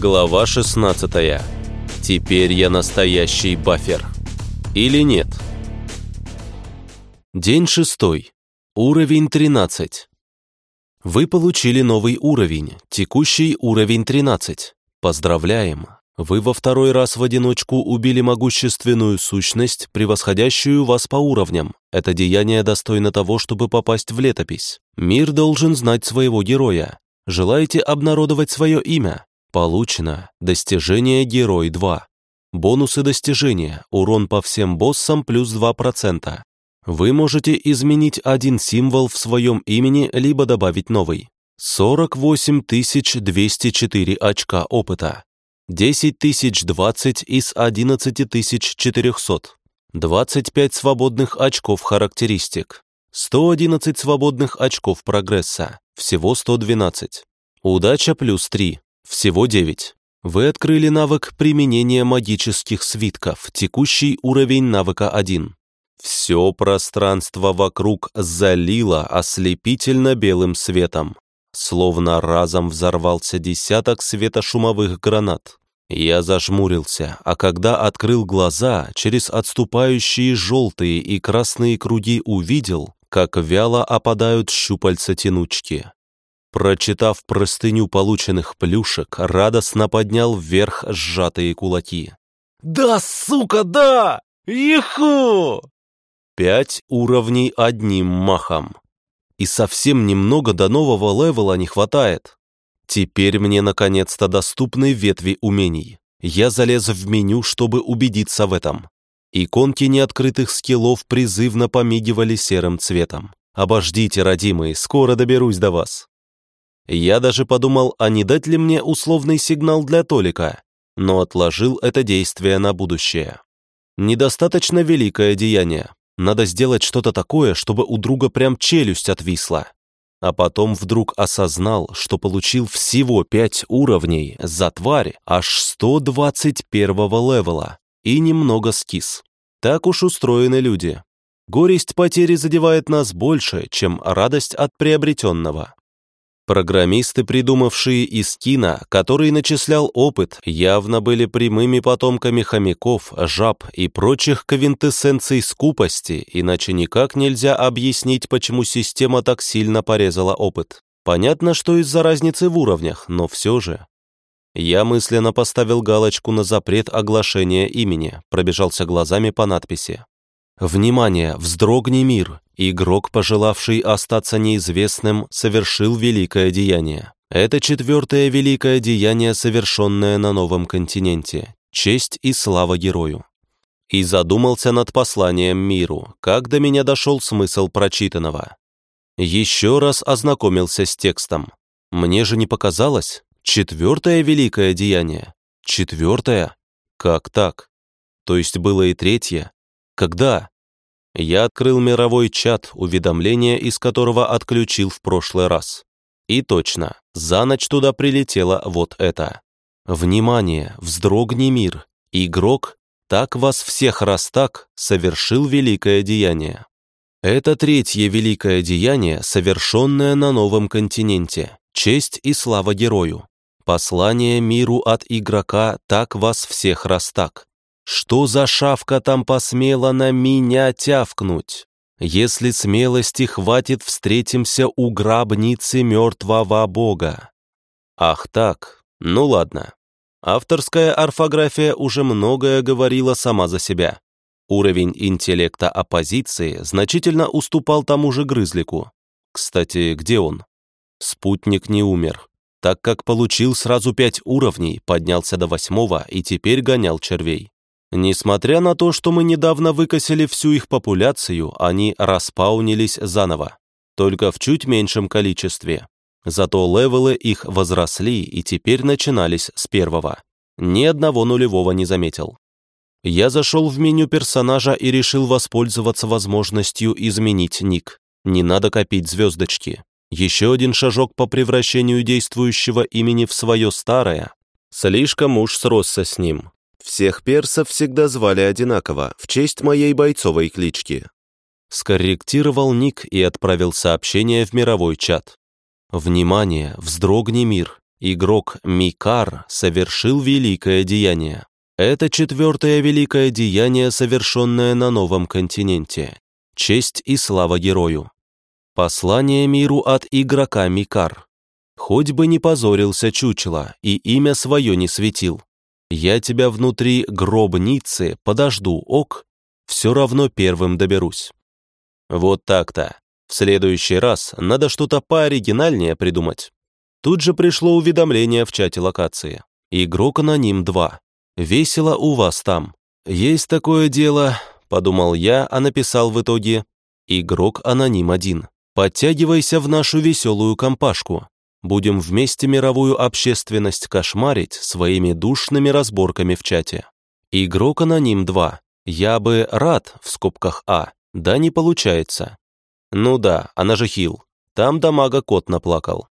Глава 16. Теперь я настоящий бафер. Или нет? День шестой. Уровень 13. Вы получили новый уровень, текущий уровень 13. Поздравляем! Вы во второй раз в одиночку убили могущественную сущность, превосходящую вас по уровням. Это деяние достойно того, чтобы попасть в летопись. Мир должен знать своего героя. Желаете обнародовать свое имя? Получено. Достижение Герой 2. Бонусы достижения. Урон по всем боссам плюс 2%. Вы можете изменить один символ в своем имени, либо добавить новый. 48 204 очка опыта. 10 020 из 11 400. 25 свободных очков характеристик. 111 свободных очков прогресса. Всего 112. Удача плюс 3. Всего 9. Вы открыли навык применения магических свитков, текущий уровень навыка 1. Все пространство вокруг залило ослепительно белым светом. Словно разом взорвался десяток светошумовых гранат. Я зажмурился, а когда открыл глаза, через отступающие желтые и красные круги увидел, как вяло опадают щупальца-тянучки. Прочитав простыню полученных плюшек, радостно поднял вверх сжатые кулаки. «Да, сука, да! Иху!» Пять уровней одним махом. И совсем немного до нового левела не хватает. Теперь мне наконец-то доступны ветви умений. Я залез в меню, чтобы убедиться в этом. Иконки неоткрытых скиллов призывно помигивали серым цветом. «Обождите, родимые, скоро доберусь до вас». Я даже подумал, а не дать ли мне условный сигнал для Толика, но отложил это действие на будущее. Недостаточно великое деяние. Надо сделать что-то такое, чтобы у друга прям челюсть отвисла а потом вдруг осознал, что получил всего пять уровней за тварь аж 121 левела и немного скис. Так уж устроены люди. Горесть потери задевает нас больше, чем радость от приобретенного. Программисты, придумавшие Искина, который начислял опыт, явно были прямыми потомками хомяков, жаб и прочих квинтэссенций скупости, иначе никак нельзя объяснить, почему система так сильно порезала опыт. Понятно, что из-за разницы в уровнях, но все же. Я мысленно поставил галочку на запрет оглашения имени, пробежался глазами по надписи. «Внимание! Вздрогни мир! Игрок, пожелавший остаться неизвестным, совершил великое деяние. Это четвертое великое деяние, совершенное на новом континенте. Честь и слава герою. И задумался над посланием миру, как до меня дошел смысл прочитанного. Еще раз ознакомился с текстом. Мне же не показалось. Четвертое великое деяние. Четвертое? Как так? То есть было и третье? Когда? Я открыл мировой чат, уведомление из которого отключил в прошлый раз. И точно, за ночь туда прилетело вот это. Внимание, вздрогни мир. Игрок, так вас всех раз так, совершил великое деяние. Это третье великое деяние, совершенное на новом континенте. Честь и слава герою. Послание миру от игрока так вас всех раз так. Что за шавка там посмела на меня тявкнуть? Если смелости хватит, встретимся у гробницы мертвого бога. Ах так, ну ладно. Авторская орфография уже многое говорила сама за себя. Уровень интеллекта оппозиции значительно уступал тому же Грызлику. Кстати, где он? Спутник не умер, так как получил сразу пять уровней, поднялся до восьмого и теперь гонял червей. Несмотря на то, что мы недавно выкосили всю их популяцию, они распаунились заново, только в чуть меньшем количестве. Зато левелы их возросли и теперь начинались с первого. Ни одного нулевого не заметил. Я зашел в меню персонажа и решил воспользоваться возможностью изменить ник. Не надо копить звездочки. Еще один шажок по превращению действующего имени в свое старое. Слишком уж сросся с ним. Всех персов всегда звали одинаково, в честь моей бойцовой клички. Скорректировал ник и отправил сообщение в мировой чат. «Внимание! Вздрогни мир! Игрок Микар совершил великое деяние. Это четвертое великое деяние, совершенное на новом континенте. Честь и слава герою. Послание миру от игрока Микар. Хоть бы не позорился чучело и имя свое не светил. Я тебя внутри гробницы подожду, ок, все равно первым доберусь. Вот так-то. В следующий раз надо что-то пооригинальнее придумать. Тут же пришло уведомление в чате локации. Игрок аноним 2. Весело у вас там. Есть такое дело, подумал я, а написал в итоге Игрок аноним 1. Подтягивайся в нашу веселую компашку. Будем вместе мировую общественность кошмарить своими душными разборками в чате. Игрок аноним 2. Я бы рад, в скобках А, да не получается. Ну да, она же хил. Там дамага кот наплакал.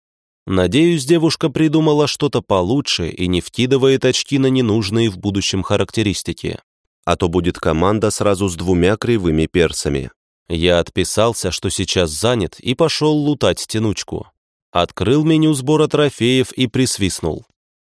Надеюсь, девушка придумала что-то получше и не вкидывает очки на ненужные в будущем характеристики. А то будет команда сразу с двумя кривыми персами. Я отписался, что сейчас занят, и пошел лутать тянучку. Открыл меню сбора трофеев и присвистнул.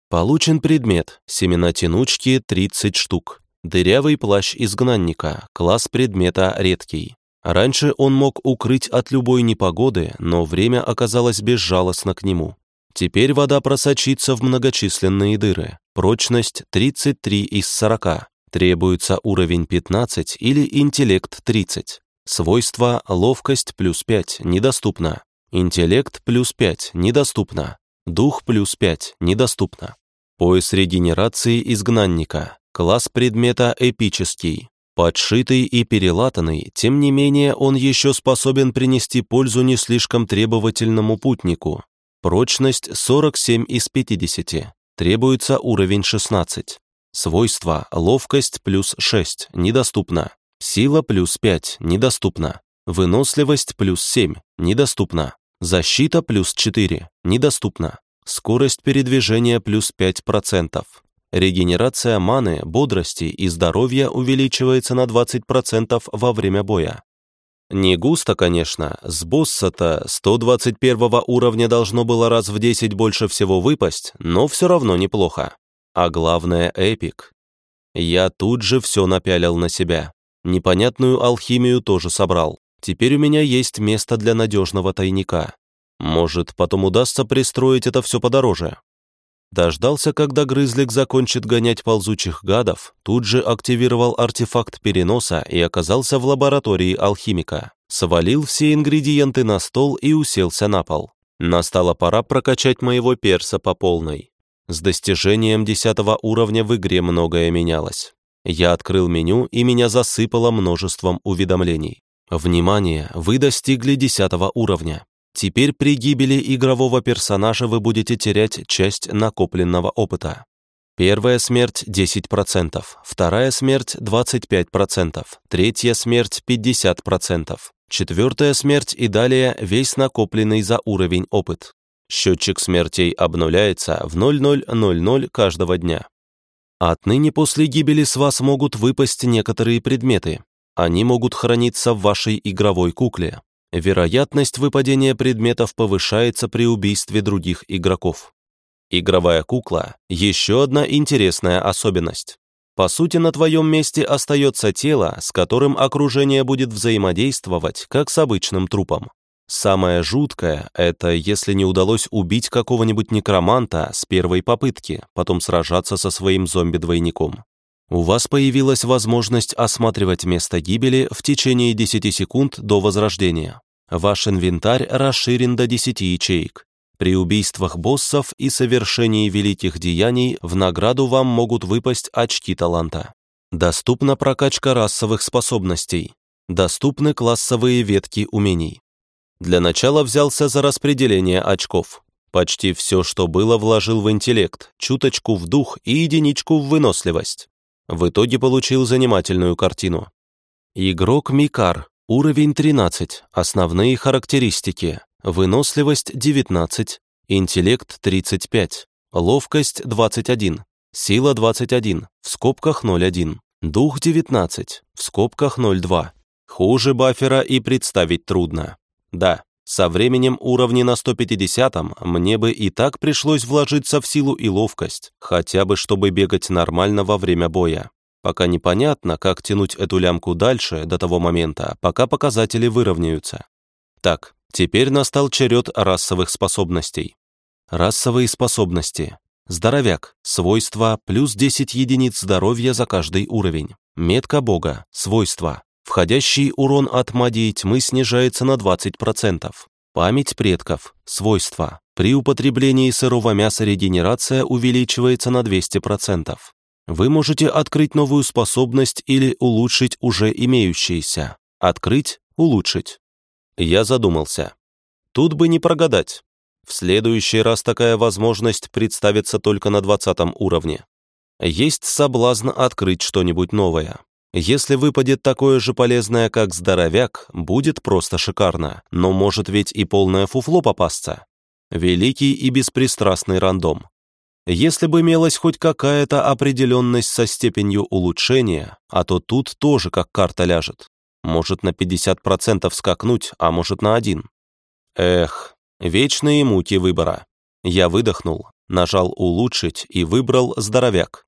Получен предмет, семена тянучки 30 штук. Дырявый плащ изгнанника, класс предмета редкий. Раньше он мог укрыть от любой непогоды, но время оказалось безжалостно к нему. Теперь вода просочится в многочисленные дыры. Прочность 33 из 40. Требуется уровень 15 или интеллект 30. Свойства ловкость плюс 5 недоступно. Интеллект плюс 5 недоступно. Дух плюс 5 недоступно. Пояс регенерации изгнанника. Класс предмета эпический. Подшитый и перелатанный, тем не менее он еще способен принести пользу не слишком требовательному путнику. Прочность 47 из 50. Требуется уровень 16. Свойства ловкость плюс 6 недоступно. Сила плюс 5 недоступно. Выносливость плюс 7 недоступно. Защита плюс 4 недоступно. Скорость передвижения плюс 5%. Регенерация маны, бодрости и здоровья увеличивается на 20% во время боя. Не густо, конечно, с босса-то 121 уровня должно было раз в 10 больше всего выпасть, но все равно неплохо. А главное, эпик. Я тут же все напялил на себя. Непонятную алхимию тоже собрал. Теперь у меня есть место для надежного тайника. Может, потом удастся пристроить это все подороже. Дождался, когда грызлик закончит гонять ползучих гадов, тут же активировал артефакт переноса и оказался в лаборатории алхимика. Свалил все ингредиенты на стол и уселся на пол. Настала пора прокачать моего перса по полной. С достижением 10 уровня в игре многое менялось. Я открыл меню, и меня засыпало множеством уведомлений. Внимание, вы достигли 10 уровня. Теперь при гибели игрового персонажа вы будете терять часть накопленного опыта. Первая смерть 10%, вторая смерть 25%, третья смерть 50%, четвертая смерть и далее весь накопленный за уровень опыт. Счетчик смертей обнуляется в 0000 каждого дня. Отныне после гибели с вас могут выпасть некоторые предметы. Они могут храниться в вашей игровой кукле. Вероятность выпадения предметов повышается при убийстве других игроков. Игровая кукла – еще одна интересная особенность. По сути, на твоем месте остается тело, с которым окружение будет взаимодействовать, как с обычным трупом. Самое жуткое – это если не удалось убить какого-нибудь некроманта с первой попытки, потом сражаться со своим зомби-двойником. У вас появилась возможность осматривать место гибели в течение 10 секунд до возрождения. Ваш инвентарь расширен до 10 ячеек. При убийствах боссов и совершении великих деяний в награду вам могут выпасть очки таланта. Доступна прокачка расовых способностей. Доступны классовые ветки умений. Для начала взялся за распределение очков. Почти все, что было, вложил в интеллект, чуточку в дух и единичку в выносливость. В итоге получил занимательную картину. Игрок Микар, уровень 13, основные характеристики, выносливость 19, интеллект 35, ловкость 21, сила 21, в скобках 0,1, дух 19, в скобках 0,2. Хуже бафера и представить трудно. Да, Со временем уровни на 150-м мне бы и так пришлось вложиться в силу и ловкость, хотя бы чтобы бегать нормально во время боя. Пока непонятно, как тянуть эту лямку дальше, до того момента, пока показатели выровняются. Так, теперь настал черед расовых способностей. Расовые способности. Здоровяк. Свойства плюс 10 единиц здоровья за каждый уровень. Метка бога. Свойства. Входящий урон от магии тьмы снижается на 20%. Память предков. Свойства. При употреблении сырого мяса регенерация увеличивается на 200%. Вы можете открыть новую способность или улучшить уже имеющиеся. Открыть, улучшить. Я задумался. Тут бы не прогадать. В следующий раз такая возможность представится только на 20 уровне. Есть соблазн открыть что-нибудь новое. Если выпадет такое же полезное, как здоровяк, будет просто шикарно, но может ведь и полное фуфло попасться. Великий и беспристрастный рандом. Если бы имелась хоть какая-то определенность со степенью улучшения, а то тут тоже как карта ляжет. Может на 50% скакнуть, а может на один. Эх, вечные муки выбора. Я выдохнул, нажал «Улучшить» и выбрал «Здоровяк».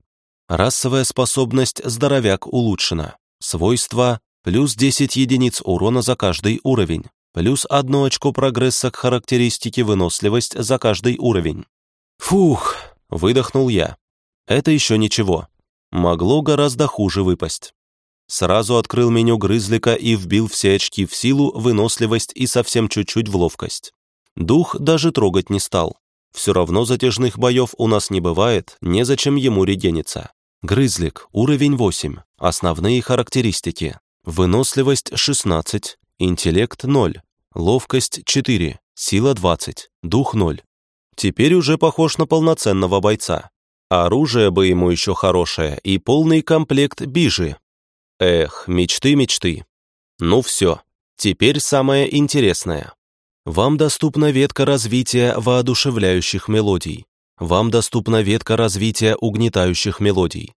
Расовая способность «Здоровяк» улучшена. Свойства плюс 10 единиц урона за каждый уровень, плюс одно очко прогресса к характеристике выносливость за каждый уровень. Фух, выдохнул я. Это еще ничего. Могло гораздо хуже выпасть. Сразу открыл меню грызлика и вбил все очки в силу, выносливость и совсем чуть-чуть в ловкость. Дух даже трогать не стал. Все равно затяжных боев у нас не бывает, незачем ему регениться. Грызлик, уровень 8. Основные характеристики. Выносливость 16, интеллект 0, ловкость 4, сила 20, дух 0. Теперь уже похож на полноценного бойца. Оружие бы ему еще хорошее и полный комплект бижи. Эх, мечты, мечты. Ну все, теперь самое интересное. Вам доступна ветка развития воодушевляющих мелодий. Вам доступна ветка развития угнетающих мелодий.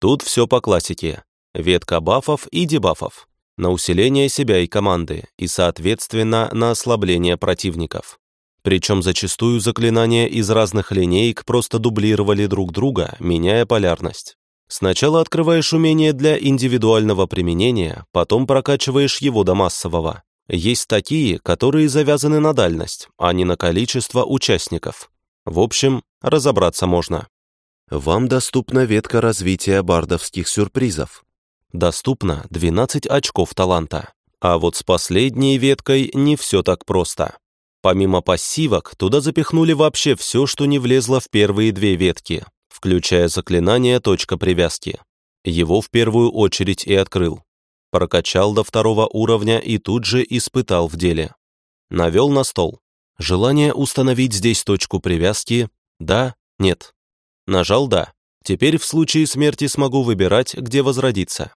Тут все по классике. Ветка бафов и дебафов. На усиление себя и команды, и, соответственно, на ослабление противников. Причем зачастую заклинания из разных линеек просто дублировали друг друга, меняя полярность. Сначала открываешь умение для индивидуального применения, потом прокачиваешь его до массового. Есть такие, которые завязаны на дальность, а не на количество участников. В общем, разобраться можно. Вам доступна ветка развития бардовских сюрпризов. Доступно 12 очков таланта. А вот с последней веткой не все так просто. Помимо пассивок, туда запихнули вообще все, что не влезло в первые две ветки, включая заклинание «Точка привязки». Его в первую очередь и открыл. Прокачал до второго уровня и тут же испытал в деле. Навел на стол. Желание установить здесь точку привязки «да», «нет». Нажал «да». Теперь в случае смерти смогу выбирать, где возродиться.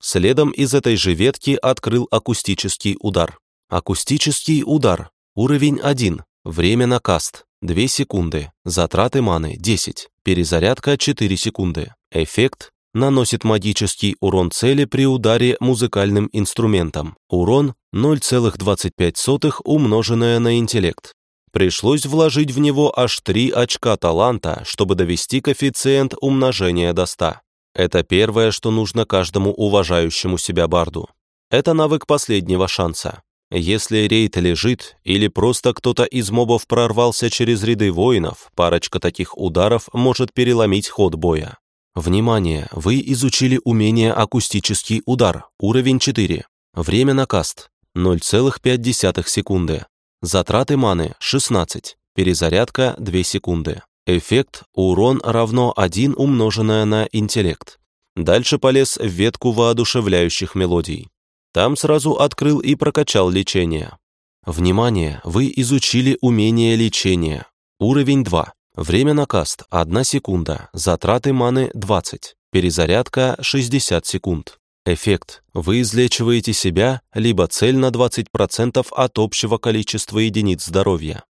Следом из этой же ветки открыл акустический удар. Акустический удар. Уровень 1. Время на каст. 2 секунды. Затраты маны 10. Перезарядка 4 секунды. Эффект наносит магический урон цели при ударе музыкальным инструментом. Урон 0,25 умноженное на интеллект. Пришлось вложить в него аж 3 очка таланта, чтобы довести коэффициент умножения до 100. Это первое, что нужно каждому уважающему себя барду. Это навык последнего шанса. Если рейд лежит или просто кто-то из мобов прорвался через ряды воинов, парочка таких ударов может переломить ход боя. Внимание! Вы изучили умение акустический удар, уровень 4. Время на каст 0,5 секунды. Затраты маны 16. Перезарядка 2 секунды. Эффект урон равно 1 умноженное на интеллект. Дальше полез в ветку воодушевляющих мелодий. Там сразу открыл и прокачал лечение. Внимание! Вы изучили умение лечения. Уровень 2. Время на каст – 1 секунда, затраты маны – 20, перезарядка – 60 секунд. Эффект. Вы излечиваете себя, либо цель на 20% от общего количества единиц здоровья.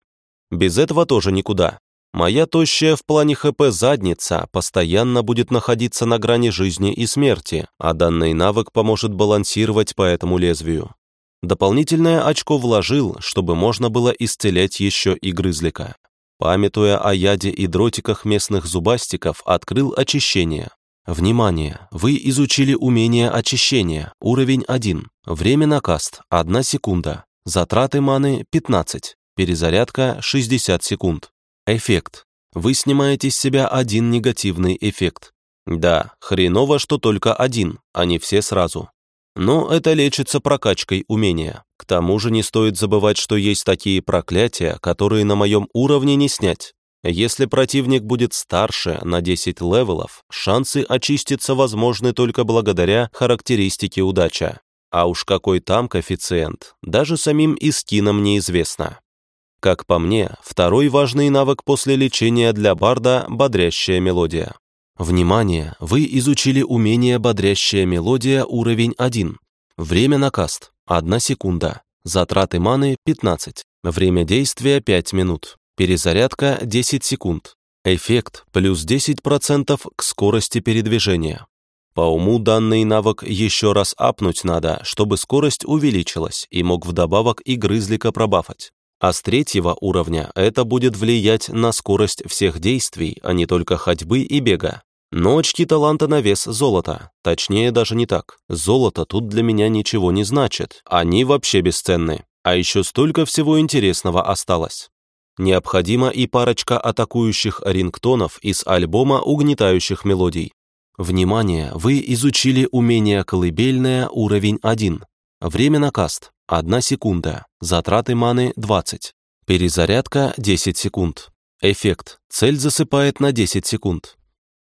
Без этого тоже никуда. Моя тощая в плане ХП задница постоянно будет находиться на грани жизни и смерти, а данный навык поможет балансировать по этому лезвию. Дополнительное очко вложил, чтобы можно было исцелять еще и грызлика. Памятуя о яде и дротиках местных зубастиков, открыл очищение. Внимание! Вы изучили умение очищения, уровень 1. Время на каст – 1 секунда. Затраты маны – 15. Перезарядка – 60 секунд. Эффект. Вы снимаете с себя один негативный эффект. Да, хреново, что только один, а не все сразу. Но это лечится прокачкой умения. К тому же не стоит забывать, что есть такие проклятия, которые на моем уровне не снять. Если противник будет старше на 10 левелов, шансы очиститься возможны только благодаря характеристике удача. А уж какой там коэффициент, даже самим искинам неизвестно. Как по мне, второй важный навык после лечения для барда – бодрящая мелодия. Внимание! Вы изучили умение бодрящая мелодия уровень 1. Время на каст – 1 секунда. Затраты маны – 15. Время действия – 5 минут. Перезарядка 10 секунд. Эффект плюс 10% к скорости передвижения. По уму данный навык еще раз апнуть надо, чтобы скорость увеличилась и мог вдобавок и грызлика пробафать. А с третьего уровня это будет влиять на скорость всех действий, а не только ходьбы и бега. Но очки таланта на вес золота. Точнее, даже не так. Золото тут для меня ничего не значит. Они вообще бесценны. А еще столько всего интересного осталось. Необходима и парочка атакующих рингтонов из альбома угнетающих мелодий. Внимание, вы изучили умение колыбельное уровень 1. Время на каст – 1 секунда, затраты маны – 20. Перезарядка – 10 секунд. Эффект – цель засыпает на 10 секунд.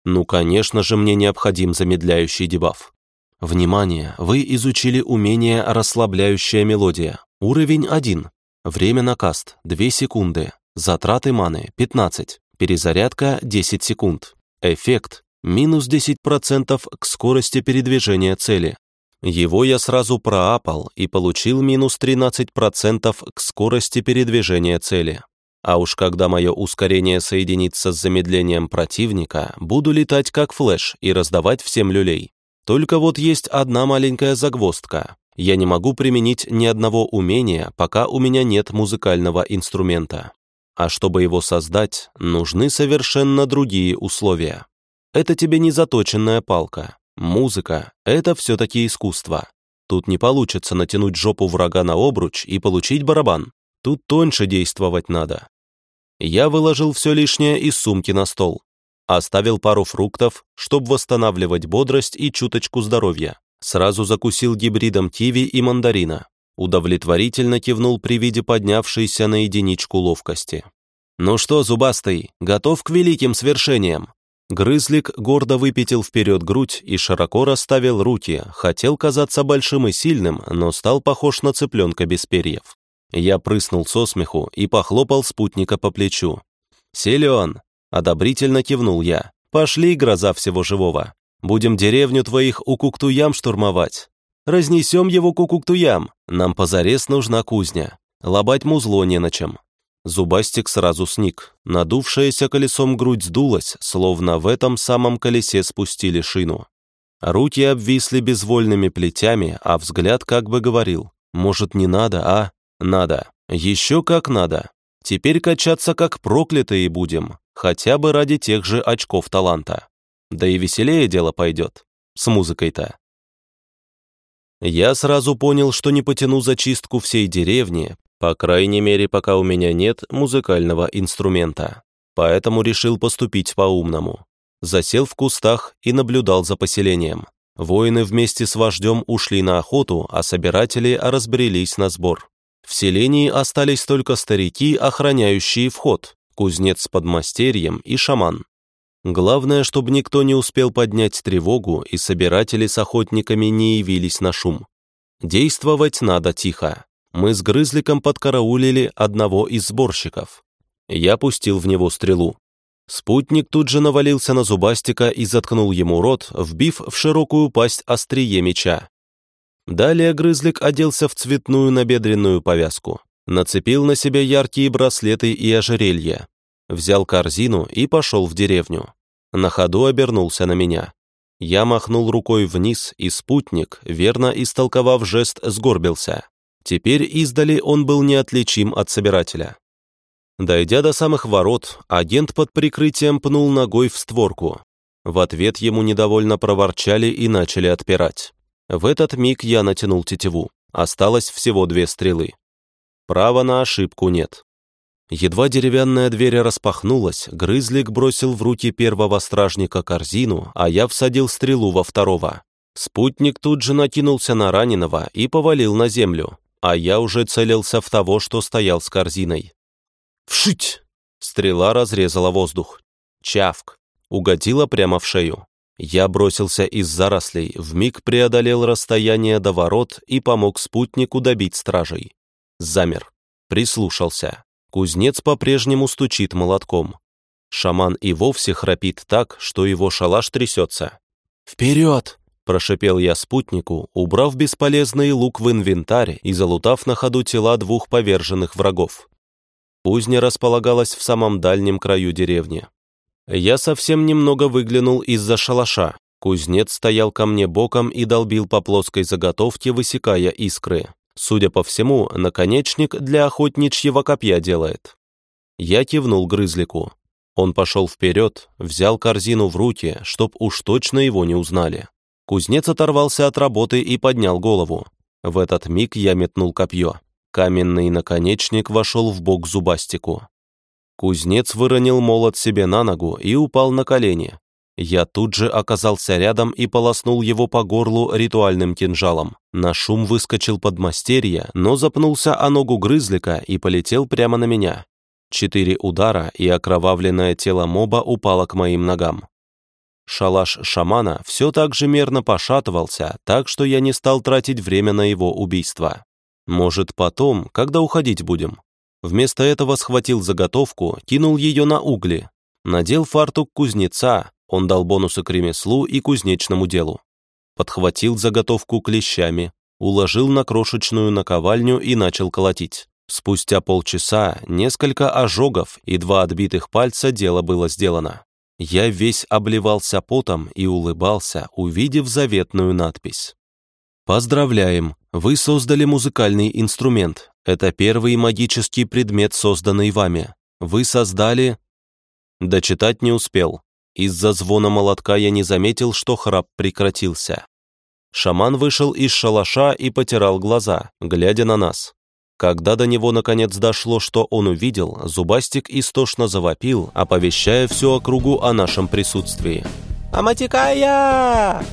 Ну, конечно же, мне необходим замедляющий дебаф. Внимание, вы изучили умение расслабляющая мелодия. Уровень 1. Время на каст – 2 секунды. Затраты маны – 15. Перезарядка – 10 секунд. Эффект – минус 10% к скорости передвижения цели. Его я сразу проапал и получил минус 13% к скорости передвижения цели. А уж когда мое ускорение соединится с замедлением противника, буду летать как Flash и раздавать всем люлей. Только вот есть одна маленькая загвоздка. Я не могу применить ни одного умения, пока у меня нет музыкального инструмента. А чтобы его создать, нужны совершенно другие условия. Это тебе не заточенная палка. Музыка — это все-таки искусство. Тут не получится натянуть жопу врага на обруч и получить барабан. Тут тоньше действовать надо. Я выложил все лишнее из сумки на стол. Оставил пару фруктов, чтобы восстанавливать бодрость и чуточку здоровья. Сразу закусил гибридом киви и мандарина. Удовлетворительно кивнул при виде поднявшейся на единичку ловкости. «Ну что, зубастый, готов к великим свершениям?» Грызлик гордо выпятил вперед грудь и широко расставил руки, хотел казаться большим и сильным, но стал похож на цыпленка без перьев. Я прыснул со смеху и похлопал спутника по плечу. «Силен!» — одобрительно кивнул я. «Пошли, гроза всего живого!» Будем деревню твоих укуктуям штурмовать. Разнесем его кукуктуям. Нам позарез нужна кузня. Лобать музло не на чем». Зубастик сразу сник. Надувшаяся колесом грудь сдулась, словно в этом самом колесе спустили шину. Руки обвисли безвольными плетями, а взгляд как бы говорил, «Может, не надо, а? Надо. Еще как надо. Теперь качаться как проклятые будем, хотя бы ради тех же очков таланта». Да и веселее дело пойдет. С музыкой-то. Я сразу понял, что не потяну зачистку всей деревни, по крайней мере, пока у меня нет музыкального инструмента. Поэтому решил поступить по-умному. Засел в кустах и наблюдал за поселением. Воины вместе с вождем ушли на охоту, а собиратели разбрелись на сбор. В селении остались только старики, охраняющие вход, кузнец с подмастерьем и шаман. Главное, чтобы никто не успел поднять тревогу и собиратели с охотниками не явились на шум. Действовать надо тихо. Мы с Грызликом подкараулили одного из сборщиков. Я пустил в него стрелу. Спутник тут же навалился на зубастика и заткнул ему рот, вбив в широкую пасть острие меча. Далее Грызлик оделся в цветную набедренную повязку, нацепил на себя яркие браслеты и ожерелья, взял корзину и пошел в деревню. На ходу обернулся на меня. Я махнул рукой вниз, и спутник, верно истолковав жест, сгорбился. Теперь издали он был неотличим от собирателя. Дойдя до самых ворот, агент под прикрытием пнул ногой в створку. В ответ ему недовольно проворчали и начали отпирать. В этот миг я натянул тетиву. Осталось всего две стрелы. Права на ошибку нет. Едва деревянная дверь распахнулась, грызлик бросил в руки первого стражника корзину, а я всадил стрелу во второго. Спутник тут же накинулся на раненого и повалил на землю, а я уже целился в того, что стоял с корзиной. Вшить! Стрела разрезала воздух. Чавк! Угодила прямо в шею. Я бросился из зарослей, вмиг преодолел расстояние до ворот и помог спутнику добить стражей. Замер. Прислушался. Кузнец по-прежнему стучит молотком. Шаман и вовсе храпит так, что его шалаш трясется. «Вперед!» – прошипел я спутнику, убрав бесполезный лук в инвентарь и залутав на ходу тела двух поверженных врагов. Кузня располагалась в самом дальнем краю деревни. Я совсем немного выглянул из-за шалаша. Кузнец стоял ко мне боком и долбил по плоской заготовке, высекая искры. Судя по всему, наконечник для охотничьего копья делает. Я кивнул грызлику. Он пошел вперед, взял корзину в руки, чтоб уж точно его не узнали. Кузнец оторвался от работы и поднял голову. В этот миг я метнул копье. Каменный наконечник вошел в бок зубастику. Кузнец выронил молот себе на ногу и упал на колени. Я тут же оказался рядом и полоснул его по горлу ритуальным кинжалом. На шум выскочил подмастерье, но запнулся о ногу грызлика и полетел прямо на меня. Четыре удара, и окровавленное тело моба упало к моим ногам. Шалаш шамана все так же мерно пошатывался, так что я не стал тратить время на его убийство. Может, потом, когда уходить будем. Вместо этого схватил заготовку, кинул ее на угли. Надел фартук кузнеца, он дал бонусы к ремеслу и кузнечному делу. Подхватил заготовку клещами, уложил на крошечную наковальню и начал колотить. Спустя полчаса, несколько ожогов и два отбитых пальца дело было сделано. Я весь обливался потом и улыбался, увидев заветную надпись. Поздравляем! Вы создали музыкальный инструмент. Это первый магический предмет, созданный вами. Вы создали... Дочитать не успел. Из-за звона молотка я не заметил, что храп прекратился. Шаман вышел из шалаша и потирал глаза, глядя на нас. Когда до него наконец дошло, что он увидел, Зубастик истошно завопил, оповещая всю округу о нашем присутствии. «Аматикая!»